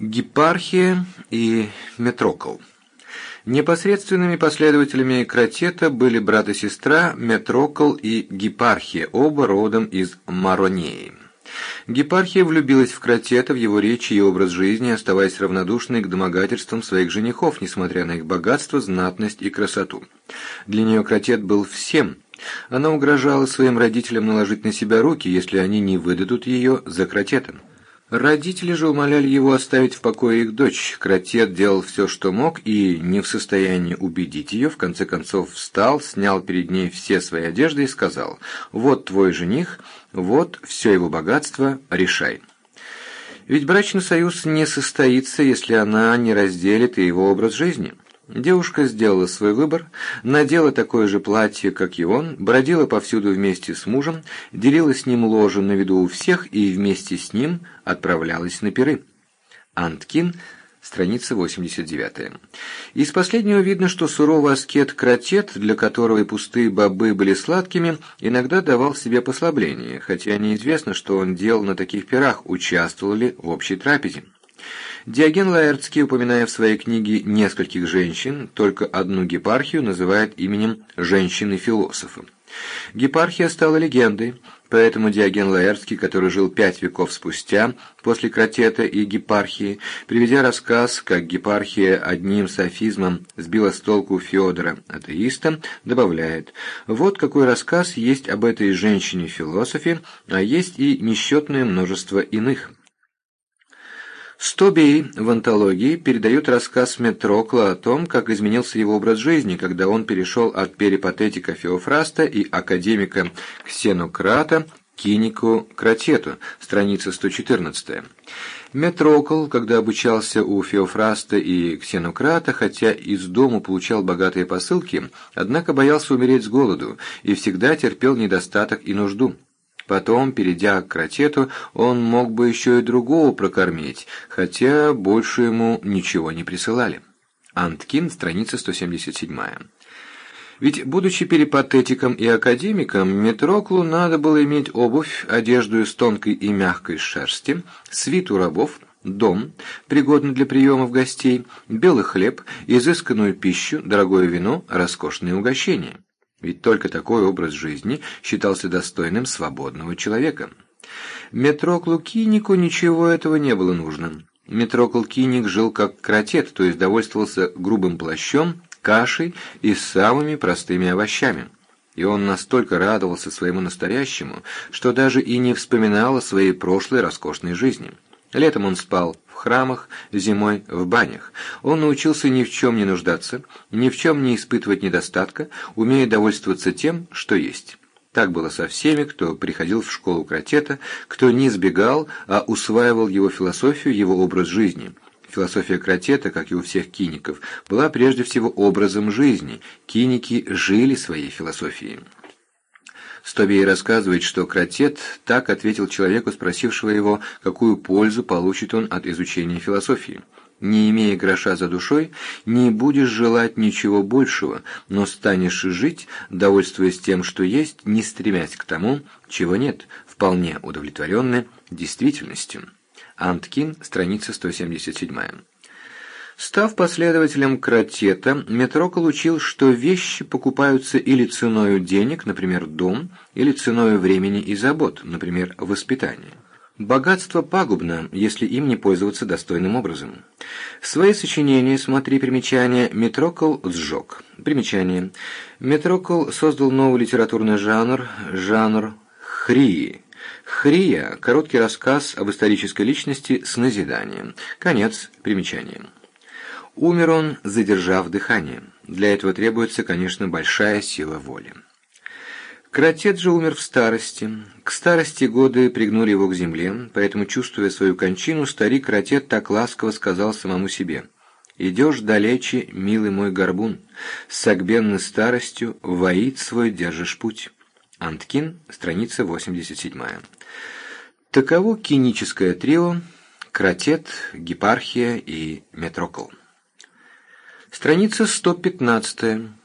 Гипархия и Метрокл. Непосредственными последователями Кратета были брат и сестра Метрокл и Гипархия, оба родом из Маронеи. Гипархия влюбилась в Кратета, в его речи и образ жизни, оставаясь равнодушной к домогательствам своих женихов, несмотря на их богатство, знатность и красоту. Для нее Кратет был всем. Она угрожала своим родителям наложить на себя руки, если они не выдадут ее за Кратетом. Родители же умоляли его оставить в покое их дочь. Кратет делал все, что мог, и, не в состоянии убедить ее, в конце концов встал, снял перед ней все свои одежды и сказал «Вот твой жених, вот все его богатство, решай». Ведь брачный союз не состоится, если она не разделит и его образ жизни. Девушка сделала свой выбор, надела такое же платье, как и он, бродила повсюду вместе с мужем, делила с ним ложе на виду у всех и вместе с ним отправлялась на пиры. Анткин, страница 89. Из последнего видно, что суровый аскет Кратет, для которого и пустые бобы были сладкими, иногда давал себе послабление, хотя неизвестно, что он делал на таких пирах, участвовал ли в общей трапезе. Диоген Лаэртский, упоминая в своей книге нескольких женщин, только одну гепархию называет именем «женщины-философа». Гепархия стала легендой, поэтому Диоген Лаэртский, который жил пять веков спустя, после Кратета и Гепархии, приведя рассказ, как Гепархия одним софизмом сбила с толку Феодора, атеиста, добавляет «Вот какой рассказ есть об этой женщине-философе, а есть и несчетное множество иных». Стобий в антологии передает рассказ Метрокла о том, как изменился его образ жизни, когда он перешел от перипатетика Феофраста и академика Ксенократа к кинику Кратету, страница 114. Метрокл, когда обучался у Феофраста и Ксенократа, хотя из дому получал богатые посылки, однако боялся умереть с голоду и всегда терпел недостаток и нужду. Потом, перейдя к кротету, он мог бы еще и другого прокормить, хотя больше ему ничего не присылали. Анткин, страница 177. Ведь, будучи перипатетиком и академиком, Метроклу надо было иметь обувь, одежду из тонкой и мягкой шерсти, свиту рабов, дом, пригодный для приемов гостей, белый хлеб, изысканную пищу, дорогое вино, роскошные угощения. Ведь только такой образ жизни считался достойным свободного человека. Метроклу Кинику ничего этого не было нужно. Метрокл Киник жил как кротет, то есть довольствовался грубым плащом, кашей и самыми простыми овощами. И он настолько радовался своему настоящему, что даже и не вспоминал о своей прошлой роскошной жизни. Летом он спал в храмах, зимой в банях. Он научился ни в чем не нуждаться, ни в чем не испытывать недостатка, умея довольствоваться тем, что есть. Так было со всеми, кто приходил в школу Кратета, кто не избегал, а усваивал его философию, его образ жизни. Философия Кратета, как и у всех киников, была прежде всего образом жизни. Киники жили своей философией. Стобей рассказывает, что Кратет так ответил человеку, спросившего его, какую пользу получит он от изучения философии. «Не имея гроша за душой, не будешь желать ничего большего, но станешь жить, довольствуясь тем, что есть, не стремясь к тому, чего нет, вполне удовлетворенный действительностью». Анткин, страница 177. Став последователем Кратета, Метрокол учил, что вещи покупаются или ценою денег, например, дом, или ценою времени и забот, например, воспитание. Богатство пагубно, если им не пользоваться достойным образом. Свои сочинения, смотри примечание, Метрокол сжег. Примечание. Метрокол создал новый литературный жанр, жанр хрии. Хрия – короткий рассказ об исторической личности с назиданием. Конец примечания. Умер он, задержав дыхание. Для этого требуется, конечно, большая сила воли. Кратет же умер в старости. К старости годы пригнули его к земле, поэтому, чувствуя свою кончину, старик Кратет так ласково сказал самому себе «Идешь далече, милый мой горбун, с согбенной старостью воит свой держишь путь». Анткин, страница 87. Таково киническое трио Кратет, Гепархия и Метрокл. Страница 115.